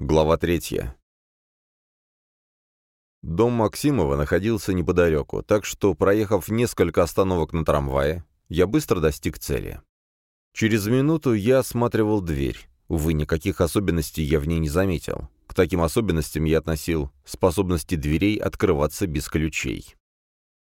Глава третья. Дом Максимова находился неподалеку, так что, проехав несколько остановок на трамвае, я быстро достиг цели. Через минуту я осматривал дверь. Увы, никаких особенностей я в ней не заметил. К таким особенностям я относил способности дверей открываться без ключей.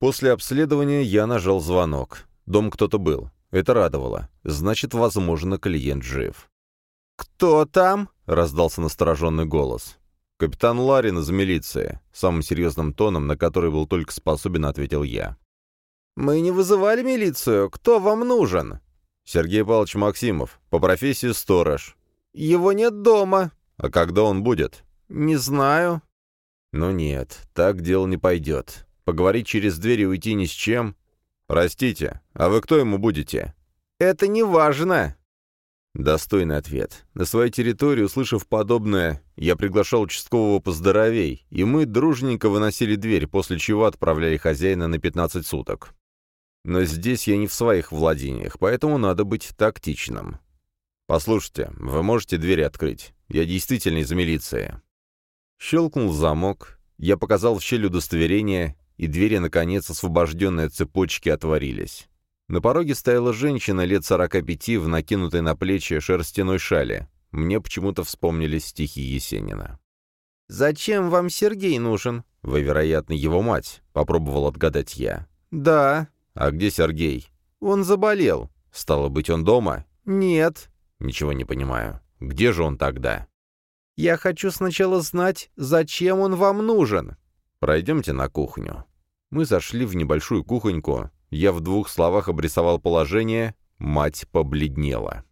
После обследования я нажал звонок. Дом кто-то был. Это радовало. Значит, возможно, клиент жив. «Кто там?» — раздался настороженный голос. «Капитан Ларин из милиции», — самым серьезным тоном, на который был только способен, ответил я. «Мы не вызывали милицию. Кто вам нужен?» «Сергей Павлович Максимов, по профессии сторож». «Его нет дома». «А когда он будет?» «Не знаю». «Ну нет, так дело не пойдет. Поговорить через дверь и уйти ни с чем?» «Простите, а вы кто ему будете?» «Это не важно». Достойный ответ. На своей территории, услышав подобное, я приглашал участкового поздоровей, и мы дружненько выносили дверь, после чего отправляли хозяина на 15 суток. Но здесь я не в своих владениях, поэтому надо быть тактичным. «Послушайте, вы можете двери открыть? Я действительно из милиции». Щелкнул замок, я показал в щель удостоверение, и двери, наконец, освобожденные цепочки, отворились. На пороге стояла женщина лет сорока пяти в накинутой на плечи шерстяной шале. Мне почему-то вспомнились стихи Есенина. «Зачем вам Сергей нужен?» «Вы, вероятно, его мать», — попробовал отгадать я. «Да». «А где Сергей?» «Он заболел». «Стало быть, он дома?» «Нет». «Ничего не понимаю. Где же он тогда?» «Я хочу сначала знать, зачем он вам нужен». «Пройдемте на кухню». Мы зашли в небольшую кухоньку, я в двух словах обрисовал положение, мать побледнела.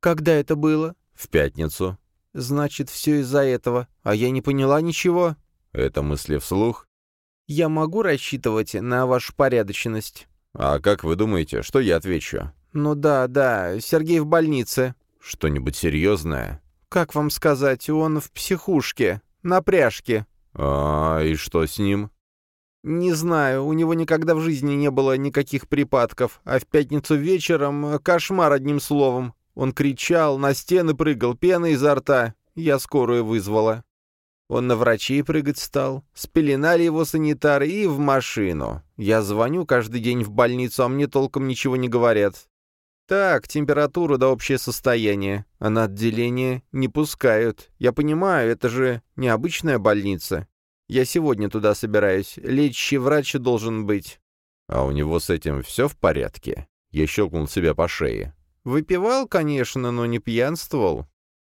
«Когда это было?» «В пятницу». «Значит, все из-за этого, а я не поняла ничего». Это мысли вслух. «Я могу рассчитывать на вашу порядочность?» «А как вы думаете, что я отвечу?» «Ну да, да, Сергей в больнице». «Что-нибудь серьезное?» «Как вам сказать, он в психушке, на пряжке». «А, и что с ним?» «Не знаю, у него никогда в жизни не было никаких припадков, а в пятницу вечером э, кошмар одним словом. Он кричал, на стены прыгал, пена изо рта. Я скорую вызвала. Он на врачей прыгать стал. Спеленали его санитары и в машину. Я звоню каждый день в больницу, а мне толком ничего не говорят. Так, температуру да общее состояние. А на отделение не пускают. Я понимаю, это же необычная больница. Я сегодня туда собираюсь. Лечащий врач должен быть». «А у него с этим все в порядке?» Я щелкнул себя по шее. «Выпивал, конечно, но не пьянствовал».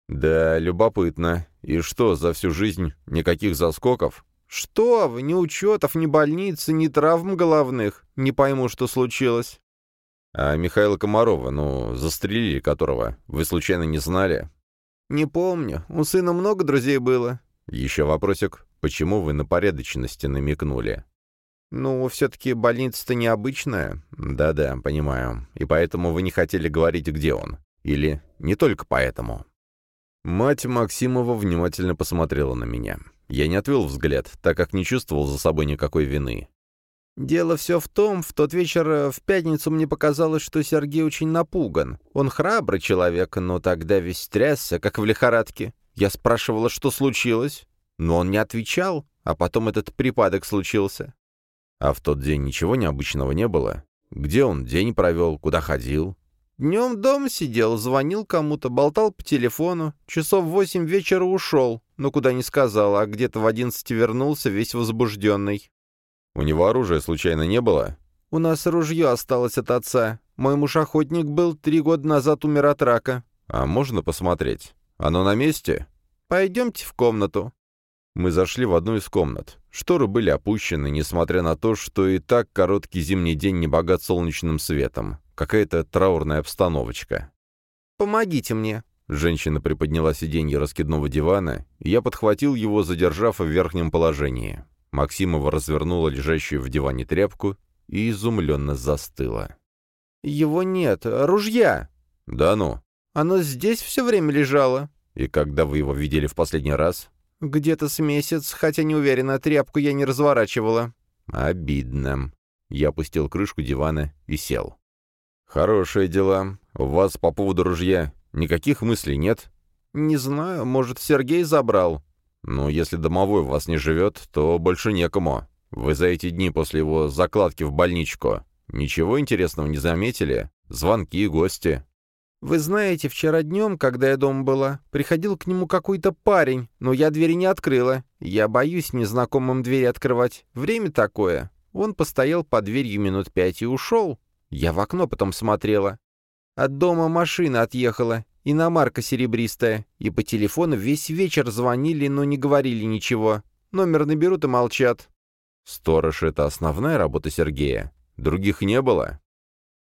«Да, любопытно. И что, за всю жизнь никаких заскоков?» «Что вы, ни учетов, ни больницы, ни травм головных. Не пойму, что случилось». «А Михаила Комарова, ну, застрелили которого, вы случайно не знали?» «Не помню. У сына много друзей было». «Еще вопросик. Почему вы на порядочности намекнули? «Ну, все-таки больница-то необычная». «Да-да, понимаю. И поэтому вы не хотели говорить, где он. Или не только поэтому?» Мать Максимова внимательно посмотрела на меня. Я не отвел взгляд, так как не чувствовал за собой никакой вины. «Дело все в том, в тот вечер э, в пятницу мне показалось, что Сергей очень напуган. Он храбрый человек, но тогда весь трясся, как в лихорадке. Я спрашивала, что случилось. Но он не отвечал, а потом этот припадок случился. А в тот день ничего необычного не было? Где он день провел, куда ходил? Днем дома сидел, звонил кому-то, болтал по телефону. Часов восемь вечера ушел, но куда не сказал, а где-то в одиннадцать вернулся, весь возбужденный. У него оружия случайно не было? У нас ружье осталось от отца. Мой муж-охотник был, три года назад умер от рака. А можно посмотреть? Оно на месте? Пойдемте в комнату. Мы зашли в одну из комнат. Шторы были опущены, несмотря на то, что и так короткий зимний день не богат солнечным светом. Какая-то траурная обстановочка. «Помогите мне». Женщина приподняла сиденье раскидного дивана, и я подхватил его, задержав в верхнем положении. Максимова развернула лежащую в диване тряпку и изумленно застыла. «Его нет. Ружья!» «Да ну!» «Оно здесь все время лежало». «И когда вы его видели в последний раз?» «Где-то с месяц, хотя не уверена, тряпку я не разворачивала». «Обидно». Я опустил крышку дивана и сел. «Хорошие дела. У вас по поводу ружья никаких мыслей нет?» «Не знаю, может, Сергей забрал». «Ну, если домовой у вас не живет, то больше некому. Вы за эти дни после его закладки в больничку ничего интересного не заметили? Звонки, гости?» «Вы знаете, вчера днем, когда я дома была, приходил к нему какой-то парень, но я двери не открыла. Я боюсь незнакомым двери открывать. Время такое. Он постоял под дверью минут пять и ушел. Я в окно потом смотрела. От дома машина отъехала, иномарка серебристая, и по телефону весь вечер звонили, но не говорили ничего. Номер наберут и молчат. Сторож — это основная работа Сергея. Других не было?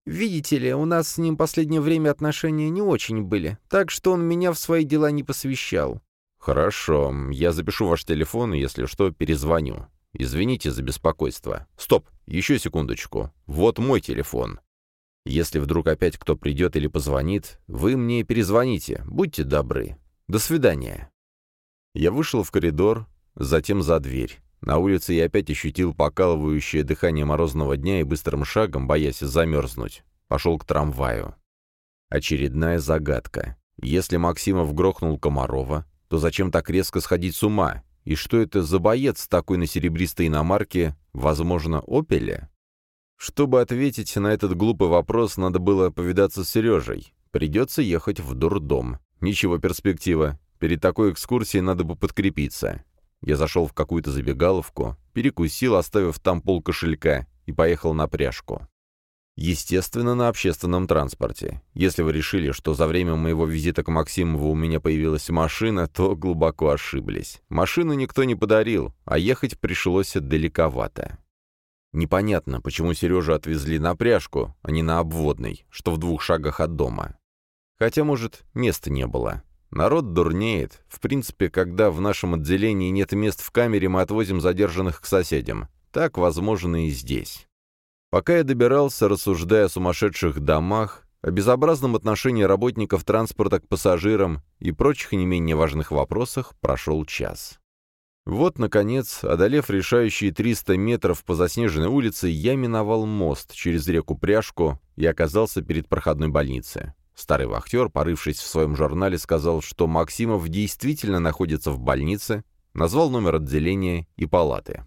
Видите ли, у нас с ним последнее время отношения не очень были, так что он меня в свои дела не посвящал. Хорошо, я запишу ваш телефон, если что, перезвоню. Извините за беспокойство. Стоп, еще секундочку. Вот мой телефон. Если вдруг опять кто придет или позвонит, вы мне перезвоните, будьте добры. До свидания. Я вышел в коридор, затем за дверь. На улице я опять ощутил покалывающее дыхание морозного дня и быстрым шагом, боясь замерзнуть, пошел к трамваю. Очередная загадка. Если Максимов грохнул Комарова, то зачем так резко сходить с ума? И что это за боец такой на серебристой иномарке, возможно, «Опеле»? Чтобы ответить на этот глупый вопрос, надо было повидаться с Сережей. Придется ехать в дурдом. Ничего перспектива. Перед такой экскурсией надо бы подкрепиться. Я зашел в какую-то забегаловку, перекусил, оставив там пол кошелька, и поехал на пряжку. Естественно, на общественном транспорте. Если вы решили, что за время моего визита к Максимову у меня появилась машина, то глубоко ошиблись. Машину никто не подарил, а ехать пришлось далековато. Непонятно, почему Сережу отвезли на пряжку, а не на обводный, что в двух шагах от дома. Хотя, может, места не было. Народ дурнеет. В принципе, когда в нашем отделении нет мест в камере, мы отвозим задержанных к соседям. Так возможно и здесь. Пока я добирался, рассуждая о сумасшедших домах, о безобразном отношении работников транспорта к пассажирам и прочих не менее важных вопросах, прошел час. Вот, наконец, одолев решающие 300 метров по заснеженной улице, я миновал мост через реку Пряжку и оказался перед проходной больницей. Старый вахтер, порывшись в своем журнале, сказал, что Максимов действительно находится в больнице, назвал номер отделения и палаты.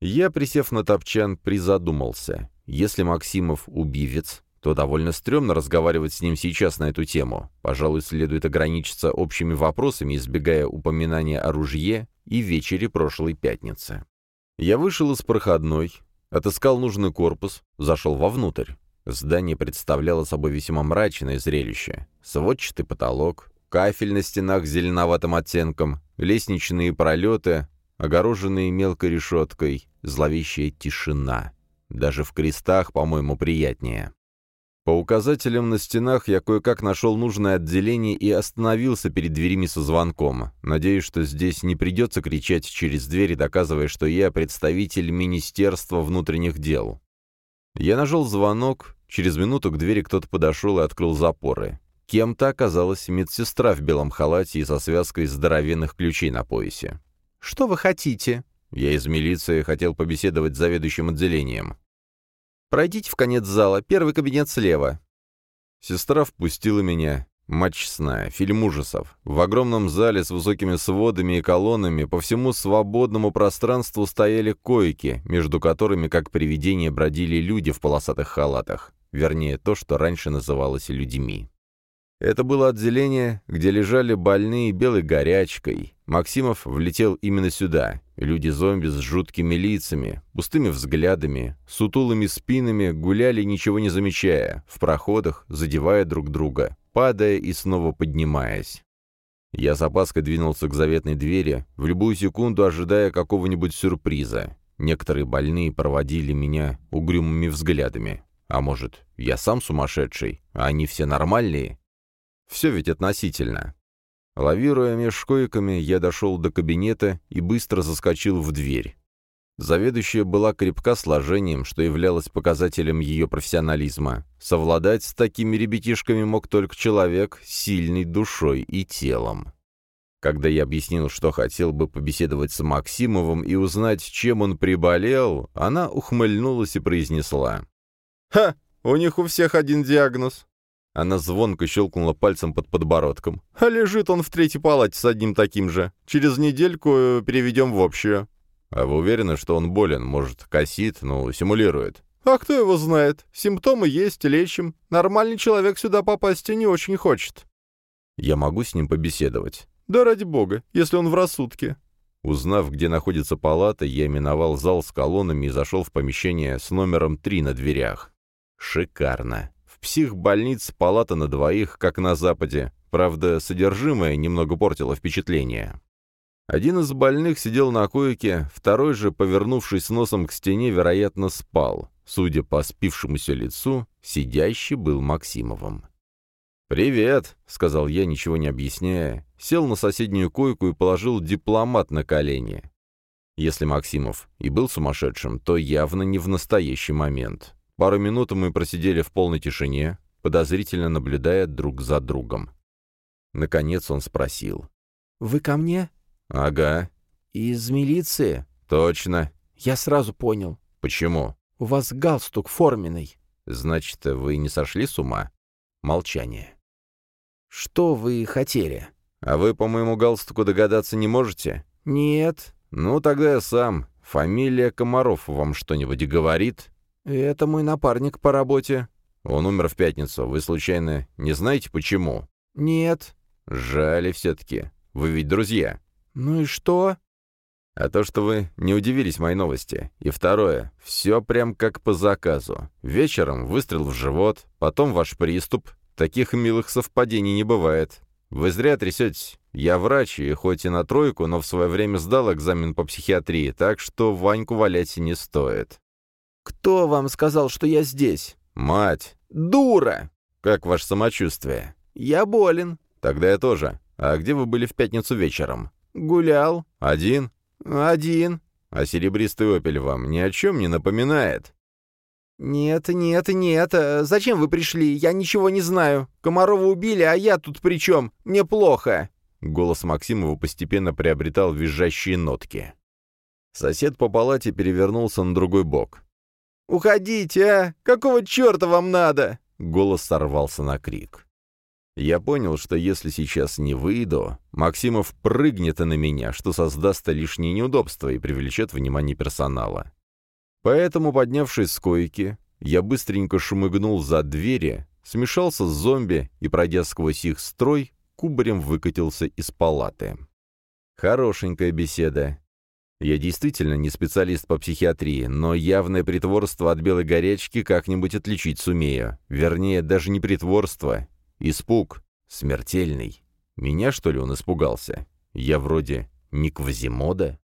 Я, присев на топчан, призадумался. Если Максимов убивец, то довольно стрёмно разговаривать с ним сейчас на эту тему. Пожалуй, следует ограничиться общими вопросами, избегая упоминания о ружье и вечере прошлой пятницы. Я вышел из проходной, отыскал нужный корпус, зашел вовнутрь. Здание представляло собой весьма мрачное зрелище. Сводчатый потолок, кафель на стенах с зеленоватым оттенком, лестничные пролеты, огороженные мелкой решеткой, зловещая тишина. Даже в крестах, по-моему, приятнее. По указателям на стенах я кое-как нашел нужное отделение и остановился перед дверями со звонком. Надеюсь, что здесь не придется кричать через дверь, доказывая, что я представитель Министерства внутренних дел. Я нажал звонок, через минуту к двери кто-то подошел и открыл запоры. Кем-то оказалась медсестра в белом халате и со связкой здоровенных ключей на поясе. «Что вы хотите?» Я из милиции хотел побеседовать с заведующим отделением. «Пройдите в конец зала, первый кабинет слева». Сестра впустила меня. Матч сна, фильм ужасов. В огромном зале с высокими сводами и колоннами по всему свободному пространству стояли койки, между которыми, как привидения, бродили люди в полосатых халатах. Вернее, то, что раньше называлось людьми. Это было отделение, где лежали больные белой горячкой. Максимов влетел именно сюда. Люди-зомби с жуткими лицами, пустыми взглядами, сутулыми спинами гуляли, ничего не замечая, в проходах, задевая друг друга, падая и снова поднимаясь. Я с опаской двинулся к заветной двери, в любую секунду ожидая какого-нибудь сюрприза. Некоторые больные проводили меня угрюмыми взглядами. А может, я сам сумасшедший, а они все нормальные? Все ведь относительно. Лавируя меж койками, я дошел до кабинета и быстро заскочил в дверь. Заведующая была крепка сложением, что являлось показателем ее профессионализма. Совладать с такими ребятишками мог только человек, сильный душой и телом. Когда я объяснил, что хотел бы побеседовать с Максимовым и узнать, чем он приболел, она ухмыльнулась и произнесла. «Ха! У них у всех один диагноз. Она звонко щелкнула пальцем под подбородком. «А лежит он в третьей палате с одним таким же. Через недельку э, переведем в общую». «А вы уверены, что он болен? Может, косит, ну, симулирует?» «А кто его знает? Симптомы есть, лечим. Нормальный человек сюда попасть не очень хочет». «Я могу с ним побеседовать?» «Да ради бога, если он в рассудке». Узнав, где находится палата, я миновал зал с колоннами и зашел в помещение с номером 3 на дверях. Шикарно. В психбольнице палата на двоих, как на Западе. Правда, содержимое немного портило впечатление. Один из больных сидел на койке, второй же, повернувшись носом к стене, вероятно, спал. Судя по спившемуся лицу, сидящий был Максимовым. «Привет», — сказал я, ничего не объясняя, сел на соседнюю койку и положил дипломат на колени. Если Максимов и был сумасшедшим, то явно не в настоящий момент. Пару минут мы просидели в полной тишине, подозрительно наблюдая друг за другом. Наконец он спросил. «Вы ко мне?» «Ага». «Из милиции?» «Точно». «Я сразу понял». «Почему?» «У вас галстук форменный». «Значит, вы не сошли с ума?» Молчание. «Что вы хотели?» «А вы по моему галстуку догадаться не можете?» «Нет». «Ну, тогда я сам. Фамилия Комаров вам что-нибудь говорит?» «Это мой напарник по работе». «Он умер в пятницу. Вы, случайно, не знаете, почему?» «Нет». «Жаль все-таки. Вы ведь друзья». «Ну и что?» «А то, что вы не удивились моей новости. И второе. Все прям как по заказу. Вечером выстрел в живот, потом ваш приступ. Таких милых совпадений не бывает. Вы зря трясетесь. Я врач, и хоть и на тройку, но в свое время сдал экзамен по психиатрии, так что Ваньку валять не стоит». «Кто вам сказал, что я здесь?» «Мать». «Дура!» «Как ваше самочувствие?» «Я болен». «Тогда я тоже. А где вы были в пятницу вечером?» «Гулял». «Один?» «Один». «А серебристый опель вам ни о чем не напоминает?» «Нет, нет, нет. Зачем вы пришли? Я ничего не знаю. Комарова убили, а я тут при чем? Мне плохо». Голос Максимова постепенно приобретал визжащие нотки. Сосед по палате перевернулся на другой бок. «Уходите, а! Какого черта вам надо?» Голос сорвался на крик. Я понял, что если сейчас не выйду, Максимов прыгнет на меня, что создаст лишние неудобства и привлечет внимание персонала. Поэтому, поднявшись с койки, я быстренько шмыгнул за двери, смешался с зомби и, пройдя сквозь их строй, кубарем выкатился из палаты. Хорошенькая беседа. Я действительно не специалист по психиатрии, но явное притворство от белой горячки как-нибудь отличить сумею. Вернее, даже не притворство. Испуг. Смертельный. Меня, что ли, он испугался? Я вроде не Квазимода?